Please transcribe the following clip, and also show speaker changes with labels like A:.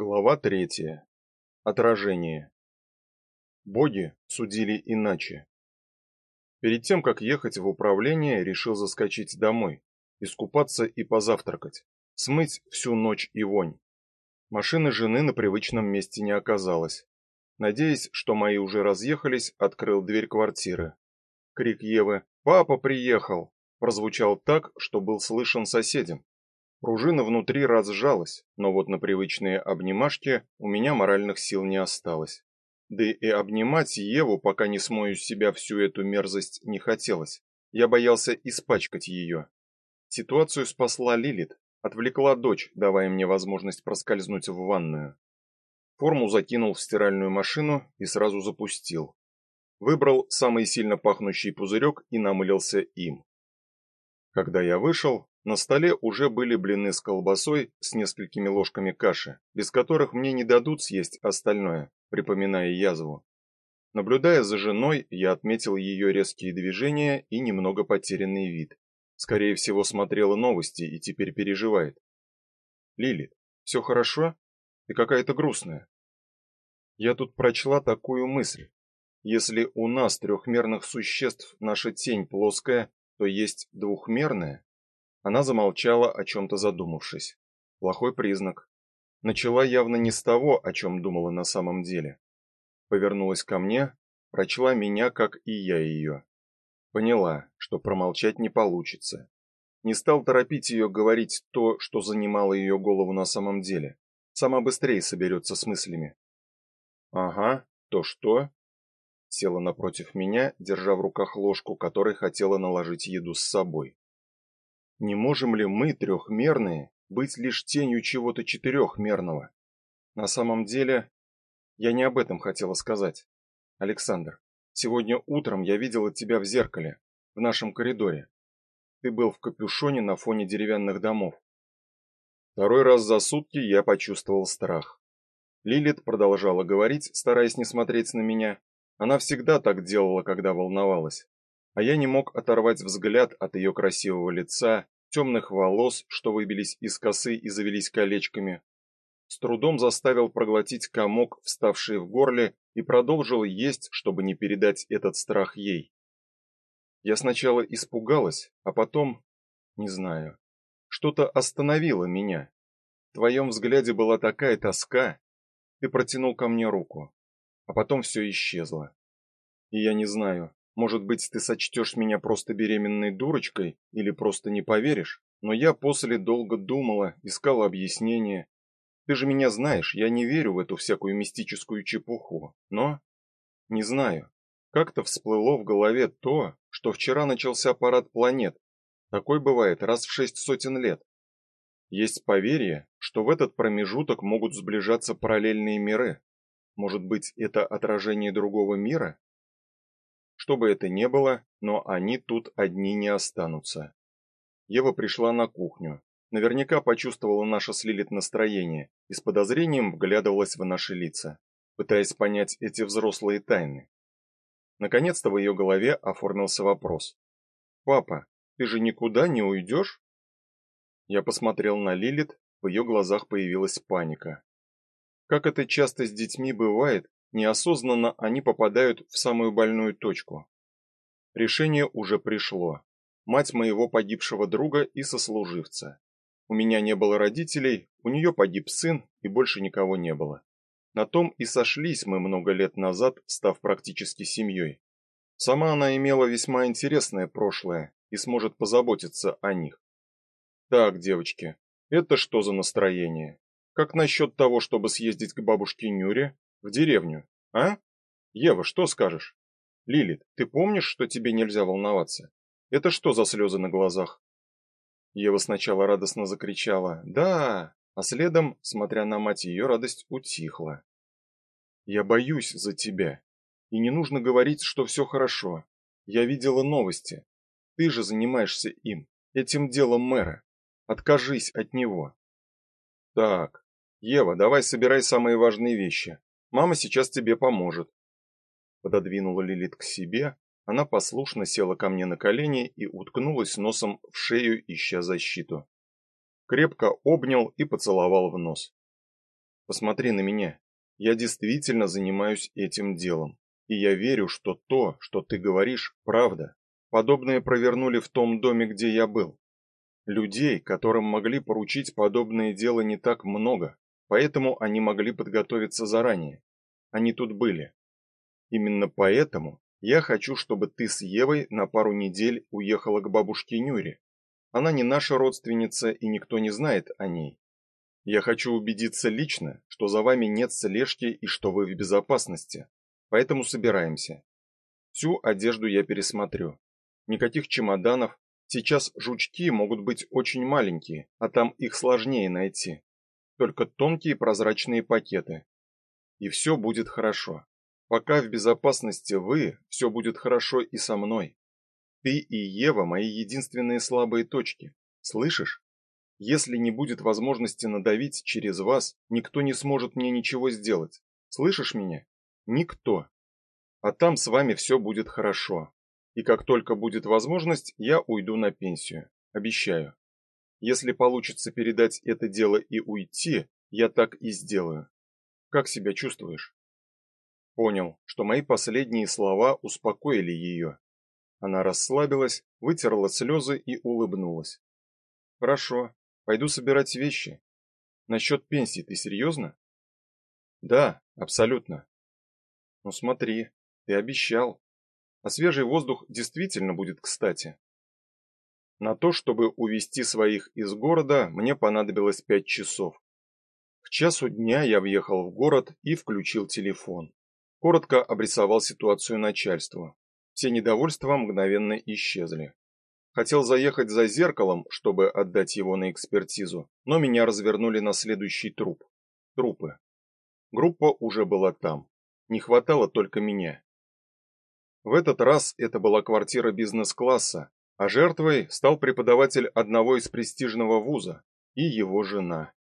A: Глава третья. Отражение. Боги судили иначе. Перед тем, как ехать в управление, решил заскочить домой, искупаться и позавтракать, смыть всю ночь и вонь. Машины жены на привычном месте не оказалось. Надеясь, что мои уже разъехались, открыл дверь квартиры. Крик Евы «Папа приехал!» прозвучал так, что был слышен соседям. Пружина внутри разжалась, но вот на привычные обнимашки у меня моральных сил не осталось. Да и обнимать Еву, пока не смою с себя всю эту мерзость, не хотелось. Я боялся испачкать ее. Ситуацию спасла Лилит, отвлекла дочь, давая мне возможность проскользнуть в ванную. Форму закинул в стиральную машину и сразу запустил. Выбрал самый сильно пахнущий пузырек и намылился им. Когда я вышел, на столе уже были блины с колбасой с несколькими ложками каши, без которых мне не дадут съесть остальное, припоминая язву. Наблюдая за женой, я отметил ее резкие движения и немного потерянный вид. Скорее всего, смотрела новости и теперь переживает. Лили, все хорошо? Ты какая-то грустная. Я тут прочла такую мысль. Если у нас трехмерных существ наша тень плоская, то есть двухмерная, она замолчала, о чем то задумавшись. Плохой признак. Начала явно не с того, о чем думала на самом деле. Повернулась ко мне, прочла меня, как и я ее. Поняла, что промолчать не получится. Не стал торопить ее говорить то, что занимало ее голову на самом деле. Сама быстрее соберется с мыслями. Ага, то что? Села напротив меня, держа в руках ложку, которой хотела наложить еду с собой. Не можем ли мы, трехмерные, быть лишь тенью чего-то четырехмерного? На самом деле, я не об этом хотела сказать. Александр, сегодня утром я видела тебя в зеркале, в нашем коридоре. Ты был в капюшоне на фоне деревянных домов. Второй раз за сутки я почувствовал страх. Лилит продолжала говорить, стараясь не смотреть на меня. Она всегда так делала, когда волновалась а я не мог оторвать взгляд от ее красивого лица, темных волос, что выбились из косы и завелись колечками. С трудом заставил проглотить комок, вставший в горле, и продолжил есть, чтобы не передать этот страх ей. Я сначала испугалась, а потом, не знаю, что-то остановило меня. В твоем взгляде была такая тоска. Ты протянул ко мне руку, а потом все исчезло. И я не знаю, может быть, ты сочтешь меня просто беременной дурочкой или просто не поверишь, но я после долго думала, искала объяснение. Ты же меня знаешь, я не верю в эту всякую мистическую чепуху, но не знаю. Как-то всплыло в голове то, что вчера начался парад планет. Такой бывает раз в шесть сотен лет. Есть поверье, что в этот промежуток могут сближаться параллельные миры. Может быть, это отражение другого мира? Что бы это ни было, но они тут одни не останутся. Ева пришла на кухню. Наверняка почувствовала наше с Лилит настроение и с подозрением вглядывалась в наши лица, пытаясь понять эти взрослые тайны. Наконец-то в ее голове оформился вопрос. «Папа, ты же никуда не уйдешь?» Я посмотрел на Лилит, в ее глазах появилась паника. Как это часто с детьми бывает, Неосознанно они попадают в самую больную точку. Решение уже пришло. Мать моего погибшего друга и сослуживца. У меня не было родителей, у нее погиб сын, и больше никого не было. На том и сошлись мы много лет назад, став практически семьей. Сама она имела весьма интересное прошлое и сможет позаботиться о них. Так, девочки, это что за настроение? Как насчет того, чтобы съездить к бабушке Нюре в деревню, а? Ева, что скажешь? Лилит, ты помнишь, что тебе нельзя волноваться? Это что за слезы на глазах? Ева сначала радостно закричала: "Да!", а следом, смотря на мать, ее радость утихла. Я боюсь за тебя. И не нужно говорить, что все хорошо. Я видела новости. Ты же занимаешься им, этим делом мэра. Откажись от него. Так. Ева, давай собирай самые важные вещи. Мама сейчас тебе поможет. Пододвинула Лилит к себе, она послушно села ко мне на колени и уткнулась носом в шею, ища защиту. Крепко обнял и поцеловал в нос. Посмотри на меня. Я действительно занимаюсь этим делом. И я верю, что то, что ты говоришь, правда. Подобное провернули в том доме, где я был. Людей, которым могли поручить подобное дело не так много, поэтому они могли подготовиться заранее. Они тут были. Именно поэтому я хочу, чтобы ты с Евой на пару недель уехала к бабушке Нюре. Она не наша родственница, и никто не знает о ней. Я хочу убедиться лично, что за вами нет слежки и что вы в безопасности. Поэтому собираемся. Всю одежду я пересмотрю. Никаких чемоданов. Сейчас жучки могут быть очень маленькие, а там их сложнее найти. Только тонкие прозрачные пакеты. И все будет хорошо. Пока в безопасности вы, все будет хорошо и со мной. Ты и Ева мои единственные слабые точки. Слышишь? Если не будет возможности надавить через вас, никто не сможет мне ничего сделать. Слышишь меня? Никто. А там с вами все будет хорошо. И как только будет возможность, я уйду на пенсию. Обещаю. Если получится передать это дело и уйти, я так и сделаю. Как себя чувствуешь? Понял, что мои последние слова успокоили ее. Она расслабилась, вытерла слезы и улыбнулась. Хорошо, Пойду собирать вещи. Насчет пенсии ты серьезно?» Да, абсолютно. Ну смотри, ты обещал. А свежий воздух действительно будет кстати. На то, чтобы увести своих из города, мне понадобилось пять часов. К часу дня я въехал в город и включил телефон. Коротко обрисовал ситуацию начальству. Все недовольства мгновенно исчезли. Хотел заехать за зеркалом, чтобы отдать его на экспертизу, но меня развернули на следующий труп. Трупы. Группа уже была там. Не хватало только меня. В этот раз это была квартира бизнес-класса, а жертвой стал преподаватель одного из престижного вуза и его жена.